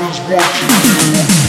Collins.